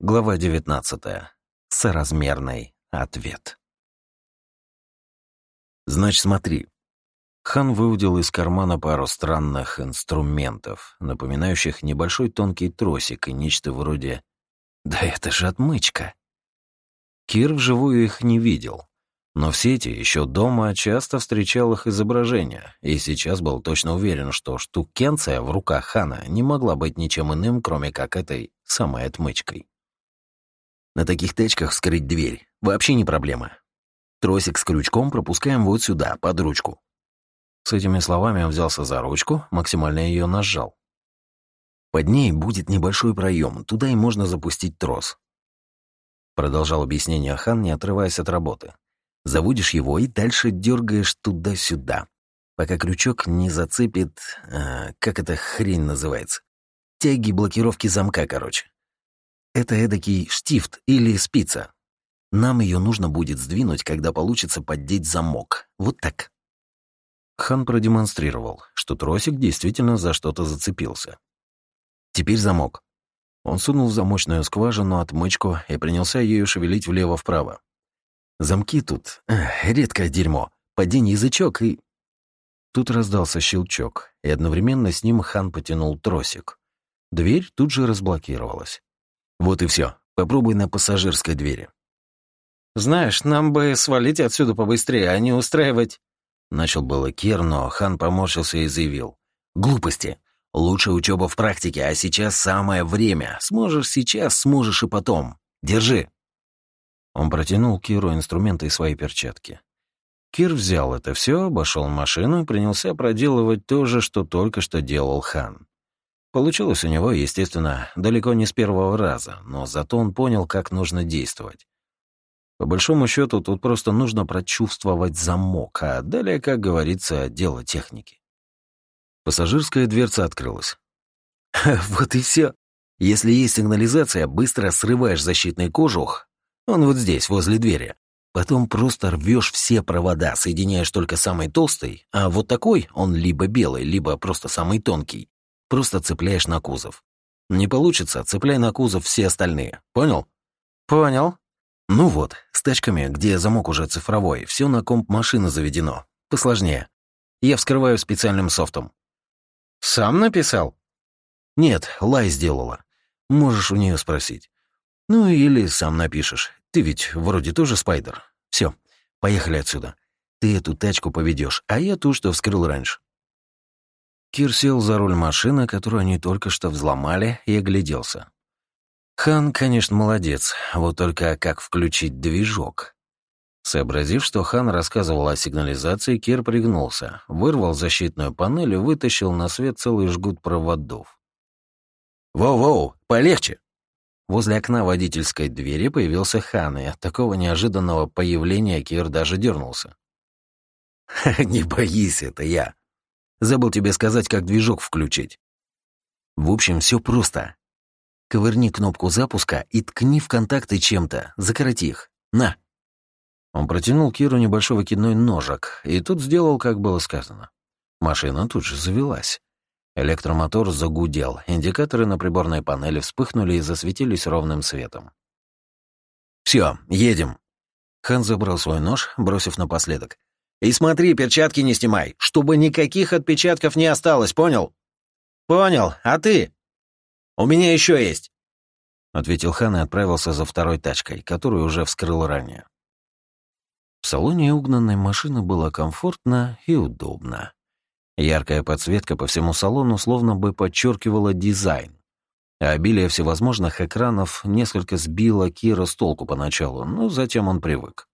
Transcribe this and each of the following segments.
Глава 19. Соразмерный ответ. Значит, смотри. Хан выудил из кармана пару странных инструментов, напоминающих небольшой тонкий тросик и нечто вроде «Да это же отмычка!». Кир вживую их не видел, но в сети еще дома часто встречал их изображения, и сейчас был точно уверен, что штукенция в руках Хана не могла быть ничем иным, кроме как этой самой отмычкой. На таких тачках вскрыть дверь вообще не проблема. Тросик с крючком пропускаем вот сюда, под ручку. С этими словами он взялся за ручку, максимально ее нажал. Под ней будет небольшой проем, туда и можно запустить трос. Продолжал объяснение Хан, не отрываясь от работы. Заводишь его и дальше дергаешь туда-сюда, пока крючок не зацепит... А, как эта хрень называется? Тяги блокировки замка, короче. Это эдакий штифт или спица. Нам ее нужно будет сдвинуть, когда получится поддеть замок. Вот так. Хан продемонстрировал, что тросик действительно за что-то зацепился. Теперь замок. Он сунул в замочную скважину отмычку и принялся ею шевелить влево-вправо. Замки тут эх, редкое дерьмо. Падень язычок и... Тут раздался щелчок, и одновременно с ним хан потянул тросик. Дверь тут же разблокировалась. Вот и все. Попробуй на пассажирской двери. Знаешь, нам бы свалить отсюда побыстрее, а не устраивать... Начал было Кир, но хан поморщился и заявил. Глупости. Лучше учеба в практике, а сейчас самое время. Сможешь сейчас, сможешь и потом. Держи. Он протянул Киру инструменты и свои перчатки. Кир взял это все, обошел машину и принялся проделывать то же, что только что делал хан. Получилось у него, естественно, далеко не с первого раза, но зато он понял, как нужно действовать. По большому счету, тут просто нужно прочувствовать замок, а далее, как говорится, дело техники. Пассажирская дверца открылась. Вот и все. Если есть сигнализация, быстро срываешь защитный кожух, он вот здесь, возле двери. Потом просто рвешь все провода, соединяешь только самый толстый, а вот такой, он либо белый, либо просто самый тонкий, Просто цепляешь на кузов. Не получится, цепляй на кузов все остальные. Понял? Понял. Ну вот, с тачками, где замок уже цифровой, все на комп машины заведено. Посложнее. Я вскрываю специальным софтом. Сам написал? Нет, Лай сделала. Можешь у нее спросить. Ну или сам напишешь. Ты ведь вроде тоже спайдер. Все, поехали отсюда. Ты эту тачку поведешь, а я ту, что вскрыл раньше. Кир сел за руль машины, которую они только что взломали, и огляделся. Хан, конечно, молодец, вот только как включить движок? Сообразив, что Хан рассказывал о сигнализации, Кир пригнулся, вырвал защитную панель и вытащил на свет целый жгут проводов. «Воу-воу, полегче!» Возле окна водительской двери появился Хан, и от такого неожиданного появления Кир даже дернулся. «Не боись, это я!» Забыл тебе сказать, как движок включить. В общем, все просто. Ковырни кнопку запуска и ткни в контакты чем-то, закороти их. На. Он протянул Киру небольшой выкидной ножик, и тут сделал, как было сказано. Машина тут же завелась. Электромотор загудел, индикаторы на приборной панели вспыхнули и засветились ровным светом. Все, едем. Хан забрал свой нож, бросив напоследок. И смотри, перчатки не снимай, чтобы никаких отпечатков не осталось, понял? Понял. А ты? У меня еще есть. Ответил Хан и отправился за второй тачкой, которую уже вскрыл ранее. В салоне угнанной машины было комфортно и удобно. Яркая подсветка по всему салону словно бы подчеркивала дизайн. А обилие всевозможных экранов несколько сбило Кира с толку поначалу, но затем он привык.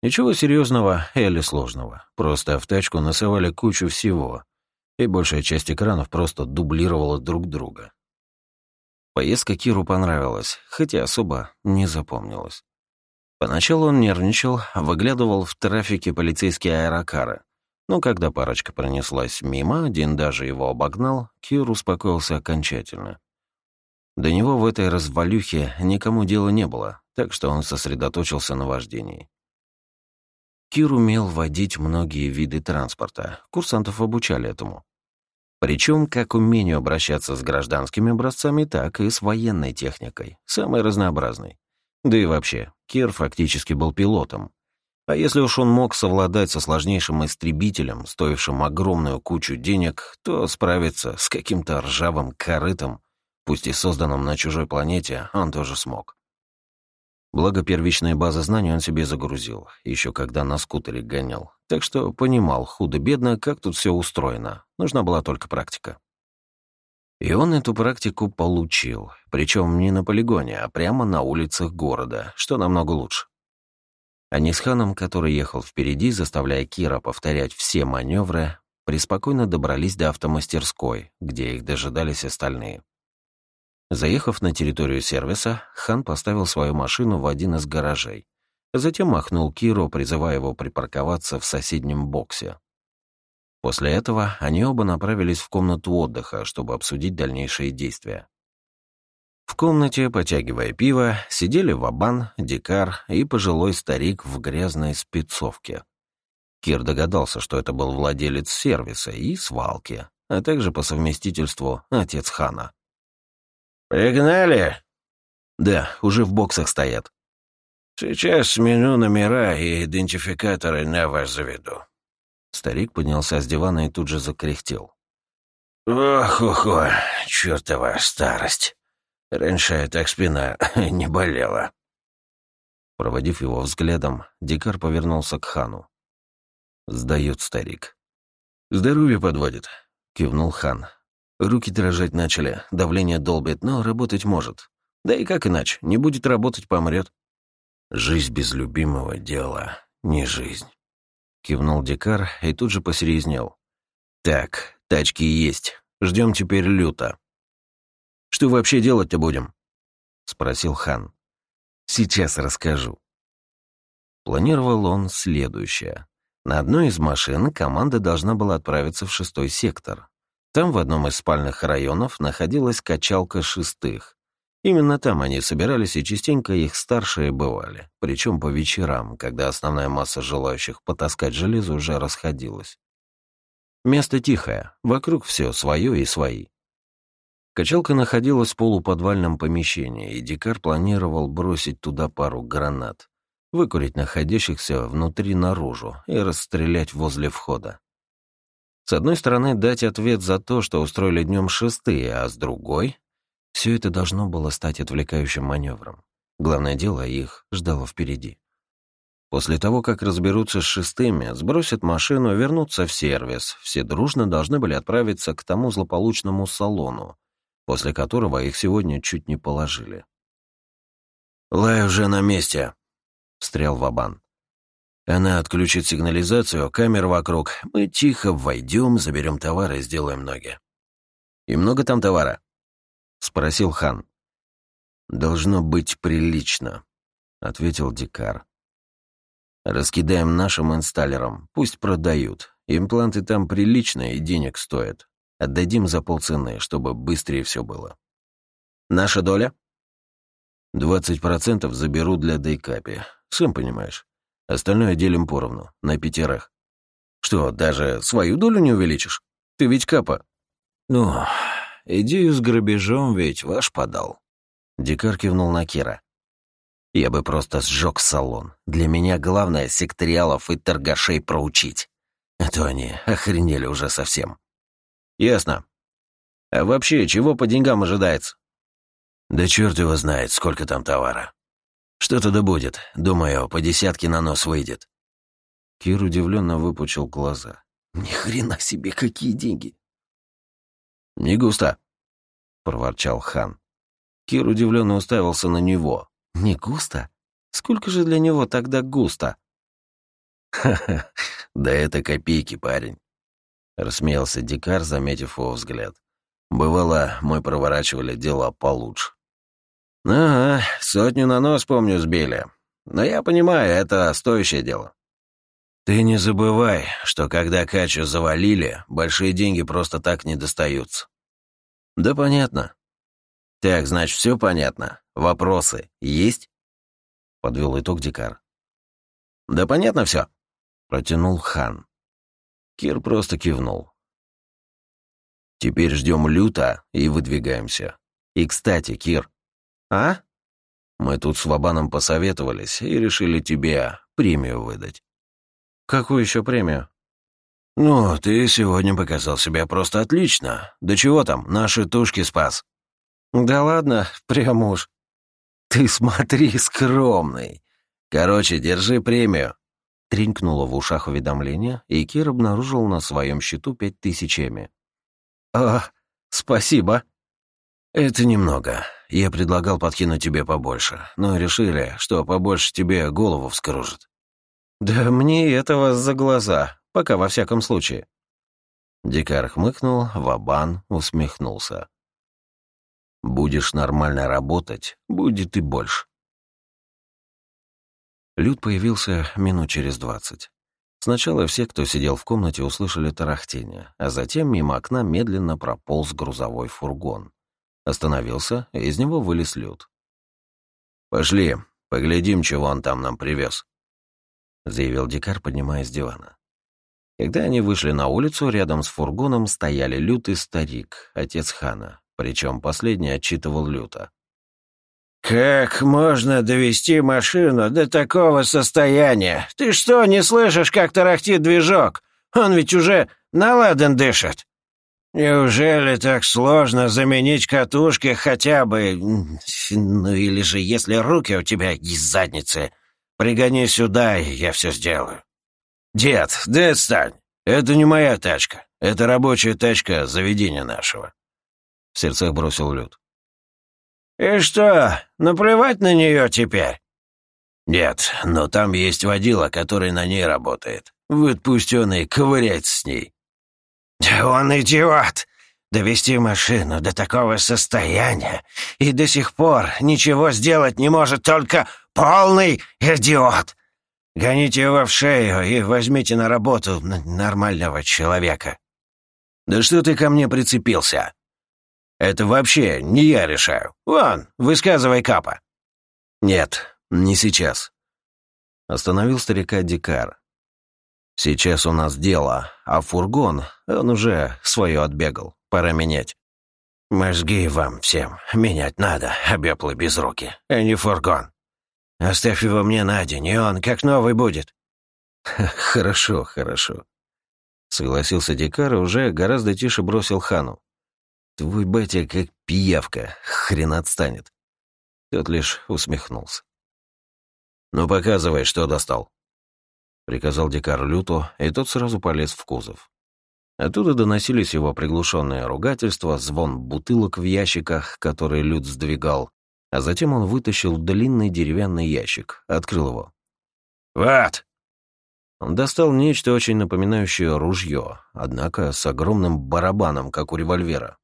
Ничего серьезного или сложного. Просто в тачку насовали кучу всего, и большая часть экранов просто дублировала друг друга. Поездка Киру понравилась, хотя особо не запомнилась. Поначалу он нервничал, выглядывал в трафике полицейские аэрокары. Но когда парочка пронеслась мимо, один даже его обогнал, Кир успокоился окончательно. До него в этой развалюхе никому дела не было, так что он сосредоточился на вождении. Кир умел водить многие виды транспорта. Курсантов обучали этому. Причем как умению обращаться с гражданскими образцами, так и с военной техникой, самой разнообразной. Да и вообще, Кир фактически был пилотом. А если уж он мог совладать со сложнейшим истребителем, стоившим огромную кучу денег, то справиться с каким-то ржавым корытом, пусть и созданным на чужой планете, он тоже смог. Благо, первичные базы знаний он себе загрузил, еще когда на скутере гонял. Так что понимал худо-бедно, как тут все устроено. Нужна была только практика. И он эту практику получил, причем не на полигоне, а прямо на улицах города, что намного лучше. Они с который ехал впереди, заставляя Кира повторять все маневры, преспокойно добрались до автомастерской, где их дожидались остальные. Заехав на территорию сервиса, Хан поставил свою машину в один из гаражей. Затем махнул Киру, призывая его припарковаться в соседнем боксе. После этого они оба направились в комнату отдыха, чтобы обсудить дальнейшие действия. В комнате, потягивая пиво, сидели Вабан, Дикар и пожилой старик в грязной спецовке. Кир догадался, что это был владелец сервиса и свалки, а также по совместительству отец Хана. «Пригнали?» «Да, уже в боксах стоят». «Сейчас сменю номера и идентификаторы на вас заведу». Старик поднялся с дивана и тут же закряхтел. «Ох-охо, чертова старость. Раньше так спина не болела». Проводив его взглядом, Дикар повернулся к хану. Сдает старик. «Здоровье подводит», — кивнул хан. Руки дрожать начали, давление долбит, но работать может. Да и как иначе, не будет работать, помрет. «Жизнь без любимого дела не жизнь», — кивнул Дикар и тут же посерьезнел. «Так, тачки есть. Ждем теперь люто». «Что вообще делать-то будем?» — спросил хан. «Сейчас расскажу». Планировал он следующее. На одной из машин команда должна была отправиться в шестой сектор, там, в одном из спальных районов, находилась качалка шестых. Именно там они собирались, и частенько их старшие бывали, причем по вечерам, когда основная масса желающих потаскать железо уже расходилась. Место тихое, вокруг все свое и свои. Качалка находилась в полуподвальном помещении, и Дикар планировал бросить туда пару гранат, выкурить находящихся внутри наружу и расстрелять возле входа. С одной стороны, дать ответ за то, что устроили днем шестые, а с другой — все это должно было стать отвлекающим маневром. Главное дело их ждало впереди. После того, как разберутся с шестыми, сбросят машину, вернутся в сервис, все дружно должны были отправиться к тому злополучному салону, после которого их сегодня чуть не положили. «Лай уже на месте», — встрял Вабан. Она отключит сигнализацию, камер вокруг. Мы тихо войдем, заберем товар и сделаем ноги. «И много там товара?» — спросил хан. «Должно быть прилично», — ответил Дикар. «Раскидаем нашим инсталлерам, пусть продают. Импланты там приличные и денег стоят. Отдадим за полцены, чтобы быстрее все было». «Наша доля?» «Двадцать процентов заберу для дейкапи, сам понимаешь». Остальное делим поровну, на пятерых. Что, даже свою долю не увеличишь? Ты ведь капа. Ну, идею с грабежом ведь ваш подал. Дикар кивнул на Кира. Я бы просто сжег салон. Для меня главное секториалов и торгашей проучить. А то они охренели уже совсем. Ясно. А вообще, чего по деньгам ожидается? Да черт его знает, сколько там товара. Что-то да будет. Думаю, по десятке на нос выйдет. Кир удивленно выпучил глаза. Ни хрена себе, какие деньги. Не густо, проворчал хан. Кир удивленно уставился на него. Не густо? Сколько же для него тогда густо? Ха-ха, да это копейки, парень. Рассмеялся Дикар, заметив его взгляд. Бывало, мы проворачивали дела получше. «Ага, сотню на нос, помню, сбили. Но я понимаю, это стоящее дело». «Ты не забывай, что когда Качу завалили, большие деньги просто так не достаются». «Да понятно». «Так, значит, все понятно. Вопросы есть?» Подвел итог Дикар. «Да понятно все», — протянул хан. Кир просто кивнул. Теперь ждем люта и выдвигаемся. И, кстати, Кир. А? Мы тут с Вабаном посоветовались и решили тебе премию выдать. Какую еще премию? Ну, ты сегодня показал себя просто отлично. Да чего там, наши тушки спас. Да ладно, прям уж. Ты смотри, скромный. Короче, держи премию. Тринкнуло в ушах уведомление, и Кир обнаружил на своем счету пять тысячами. «А, спасибо». «Это немного. Я предлагал подкинуть тебе побольше, но решили, что побольше тебе голову вскружит». «Да мне этого за глаза, пока во всяком случае». Дикар хмыкнул, Вабан усмехнулся. «Будешь нормально работать, будет и больше». Люд появился минут через двадцать. Сначала все, кто сидел в комнате, услышали тарахтение, а затем мимо окна медленно прополз грузовой фургон. Остановился, и из него вылез Люд. «Пошли, поглядим, чего он там нам привез», — заявил Дикар, поднимаясь с дивана. Когда они вышли на улицу, рядом с фургоном стояли Люд и старик, отец хана, причем последний отчитывал Люта. «Как можно довести машину до такого состояния? Ты что, не слышишь, как тарахтит движок? Он ведь уже наладан дышит. Неужели так сложно заменить катушки хотя бы... Ну или же, если руки у тебя из задницы, пригони сюда, и я все сделаю. Дед, да отстань. Это не моя тачка. Это рабочая тачка заведения нашего. В сердцах бросил Люд. «И что, наплевать на нее теперь?» «Нет, но там есть водила, который на ней работает. Вот пусть он и ковыряется с ней». «Да он идиот! Довести машину до такого состояния и до сих пор ничего сделать не может только полный идиот! Гоните его в шею и возьмите на работу нормального человека». «Да что ты ко мне прицепился?» Это вообще не я решаю. Вон, высказывай капа». «Нет, не сейчас». Остановил старика Дикар. «Сейчас у нас дело, а фургон, он уже свое отбегал. Пора менять». «Мозги вам всем менять надо, обеплы без руки, а не фургон. Оставь его мне на день, и он как новый будет». «Хорошо, хорошо», — согласился Дикар и уже гораздо тише бросил хану. Твой батя как пиявка, хрен отстанет. Тот лишь усмехнулся. «Ну, показывай, что достал», — приказал дикар Люту, и тот сразу полез в кузов. Оттуда доносились его приглушенные ругательства, звон бутылок в ящиках, которые Лют сдвигал, а затем он вытащил длинный деревянный ящик, открыл его. «Вот!» Он достал нечто очень напоминающее ружье, однако с огромным барабаном, как у револьвера.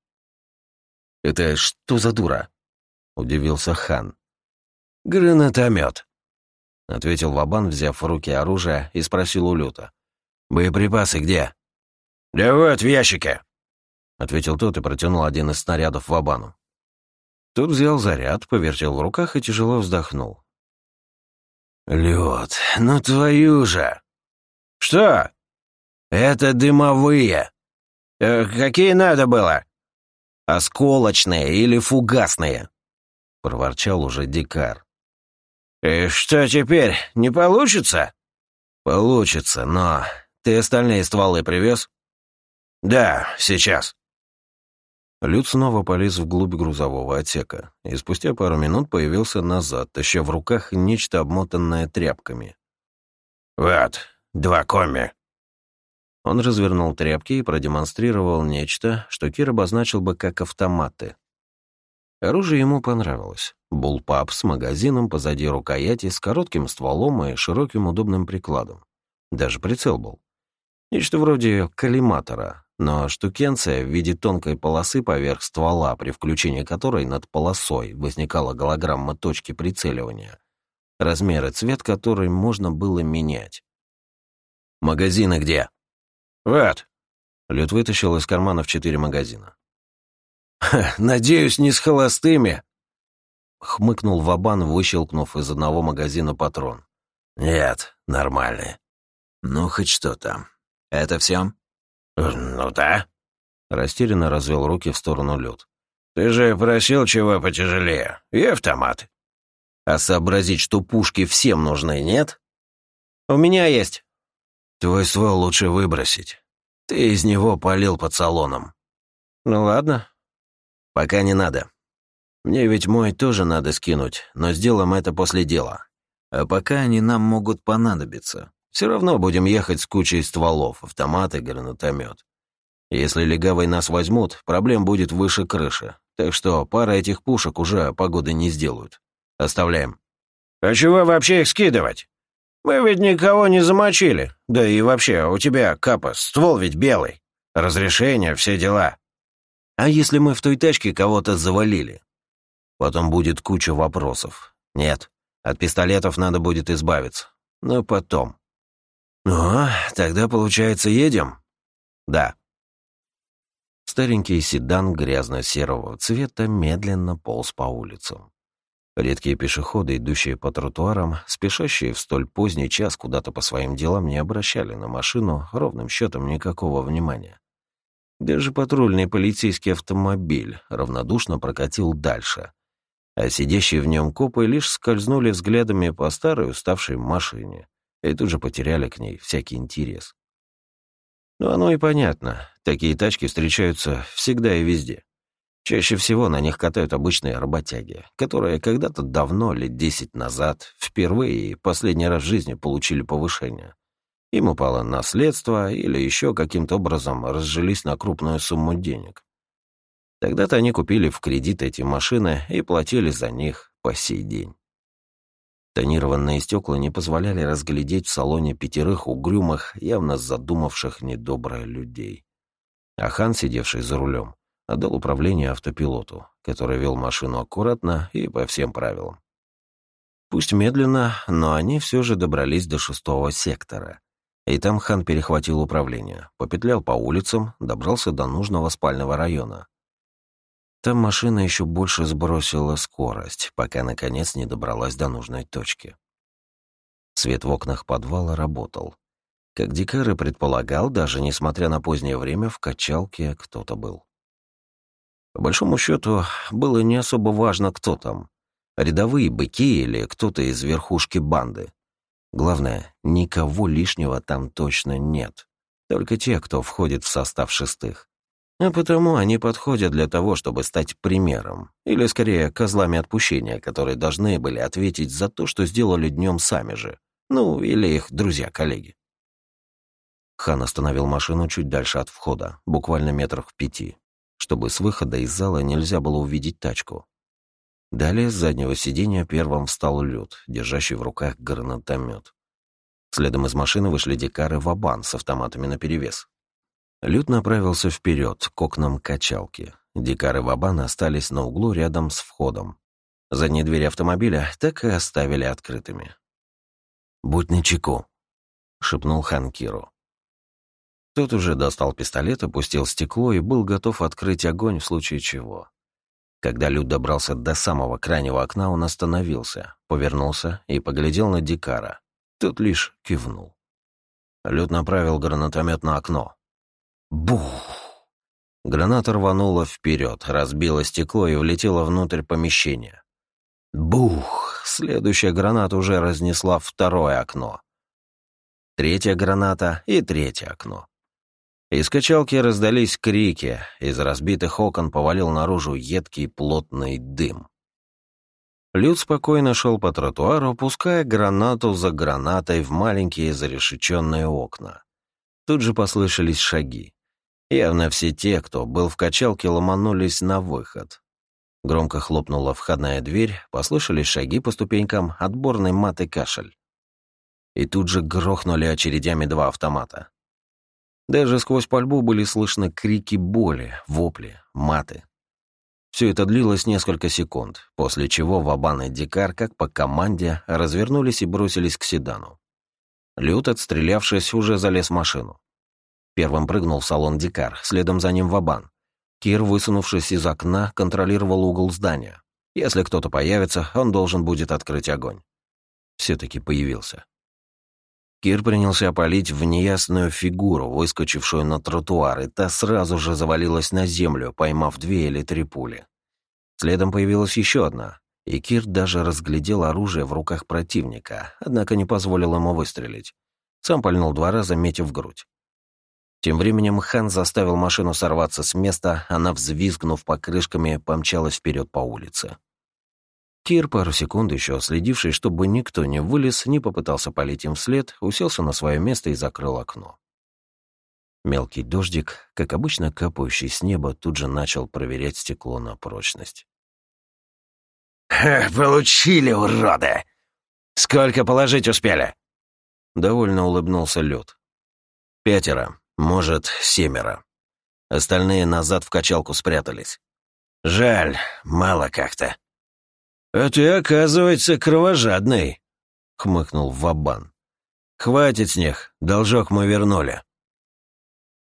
«Это что за дура?» — удивился хан. «Гранатомет», — ответил Вабан, взяв в руки оружие, и спросил у Люта. «Боеприпасы где?» «Да вот, в ящике», — ответил тот и протянул один из снарядов Вабану. Тот взял заряд, повертел в руках и тяжело вздохнул. «Лед, ну твою же!» «Что?» «Это дымовые!» э, «Какие надо было?» «Осколочные или фугасные», — проворчал уже Дикар. «И что теперь, не получится?» «Получится, но ты остальные стволы привез?» «Да, сейчас». Люд снова полез вглубь грузового отсека и спустя пару минут появился назад, таща в руках нечто обмотанное тряпками. «Вот, два коми. Он развернул тряпки и продемонстрировал нечто, что Кир обозначил бы как автоматы. Оружие ему понравилось. Булпап с магазином позади рукояти, с коротким стволом и широким удобным прикладом. Даже прицел был. Нечто вроде коллиматора, но штукенция в виде тонкой полосы поверх ствола, при включении которой над полосой возникала голограмма точки прицеливания, размер и цвет которой можно было менять. «Магазины где?» «Вот». Люд вытащил из карманов четыре магазина. «Надеюсь, не с холостыми?» Хмыкнул Вабан, выщелкнув из одного магазина патрон. «Нет, нормальные. Ну, хоть что-то. Это все? «Ну да». Растерянно развел руки в сторону Люд. «Ты же просил чего потяжелее. И автомат». «А сообразить, что пушки всем нужны, нет?» «У меня есть». «Твой ствол лучше выбросить. Ты из него полил под салоном». «Ну ладно». «Пока не надо. Мне ведь мой тоже надо скинуть, но сделаем это после дела. А пока они нам могут понадобиться. Все равно будем ехать с кучей стволов, автомат и гранатомет. Если легавые нас возьмут, проблем будет выше крыши. Так что пара этих пушек уже погоды не сделают. Оставляем. А чего вообще их скидывать? Мы ведь никого не замочили. Да и вообще, у тебя, Капа, ствол ведь белый. Разрешение, все дела. А если мы в той тачке кого-то завалили? Потом будет куча вопросов. Нет, от пистолетов надо будет избавиться. Но потом. Ну, тогда, получается, едем? Да. Старенький седан грязно-серого цвета медленно полз по улицам. Редкие пешеходы, идущие по тротуарам, спешащие в столь поздний час куда-то по своим делам, не обращали на машину ровным счетом никакого внимания. Даже патрульный полицейский автомобиль равнодушно прокатил дальше, а сидящие в нем копы лишь скользнули взглядами по старой уставшей машине и тут же потеряли к ней всякий интерес. Ну, оно и понятно. Такие тачки встречаются всегда и везде. Чаще всего на них катают обычные работяги, которые когда-то давно, лет десять назад, впервые и последний раз в жизни получили повышение. Им упало наследство или еще каким-то образом разжились на крупную сумму денег. Тогда-то они купили в кредит эти машины и платили за них по сей день. Тонированные стекла не позволяли разглядеть в салоне пятерых угрюмых, явно задумавших недоброе людей. А хан, сидевший за рулем, отдал управление автопилоту, который вел машину аккуратно и по всем правилам. Пусть медленно, но они все же добрались до шестого сектора. И там хан перехватил управление, попетлял по улицам, добрался до нужного спального района. Там машина еще больше сбросила скорость, пока наконец не добралась до нужной точки. Свет в окнах подвала работал. Как Дикар и предполагал, даже несмотря на позднее время, в качалке кто-то был. По большому счету, было не особо важно, кто там. Рядовые быки или кто-то из верхушки банды. Главное, никого лишнего там точно нет. Только те, кто входит в состав шестых. А потому они подходят для того, чтобы стать примером, или скорее козлами отпущения, которые должны были ответить за то, что сделали днем сами же, ну или их друзья-коллеги. Хан остановил машину чуть дальше от входа, буквально метрах в пяти, чтобы с выхода из зала нельзя было увидеть тачку. Далее с заднего сиденья первым встал Люд, держащий в руках гранатомет. Следом из машины вышли дикары Вабан с автоматами наперевес. Люд направился вперед, к окнам качалки. Дикары Вабан остались на углу рядом с входом. Задние двери автомобиля так и оставили открытыми. «Будь начеку», — шепнул Хан Киру. Тот уже достал пистолет, опустил стекло и был готов открыть огонь в случае чего. Когда Люд добрался до самого крайнего окна, он остановился, повернулся и поглядел на Дикара. Тот лишь кивнул. Люд направил гранатомет на окно. Бух! Граната рванула вперед, разбила стекло и влетела внутрь помещения. Бух! Следующая граната уже разнесла второе окно. Третья граната и третье окно. Из качалки раздались крики, из разбитых окон повалил наружу едкий плотный дым. Люд спокойно шел по тротуару, пуская гранату за гранатой в маленькие зарешеченные окна. Тут же послышались шаги. Явно все те, кто был в качалке, ломанулись на выход. Громко хлопнула входная дверь, послышались шаги по ступенькам, отборный мат и кашель. И тут же грохнули очередями два автомата. Даже сквозь пальбу были слышны крики боли, вопли, маты. Все это длилось несколько секунд, после чего Вабан и Дикар, как по команде, развернулись и бросились к седану. Лют, отстрелявшись, уже залез в машину. Первым прыгнул в салон Дикар, следом за ним Вабан. Кир, высунувшись из окна, контролировал угол здания. Если кто-то появится, он должен будет открыть огонь. Все-таки появился. Кир принялся палить в неясную фигуру, выскочившую на тротуар, и та сразу же завалилась на землю, поймав две или три пули. Следом появилась еще одна, и Кир даже разглядел оружие в руках противника, однако не позволил ему выстрелить. Сам пальнул два раза, метив грудь. Тем временем Хан заставил машину сорваться с места, она, взвизгнув покрышками, помчалась вперед по улице. Кир, пару секунд еще следивший, чтобы никто не вылез, не попытался полить им вслед, уселся на свое место и закрыл окно. Мелкий дождик, как обычно капающий с неба, тут же начал проверять стекло на прочность. «Получили, уроды! Сколько положить успели?» Довольно улыбнулся лед. «Пятеро, может, семеро. Остальные назад в качалку спрятались. Жаль, мало как-то». «А ты, оказывается, кровожадный», — хмыкнул Вабан. «Хватит с них, должок мы вернули».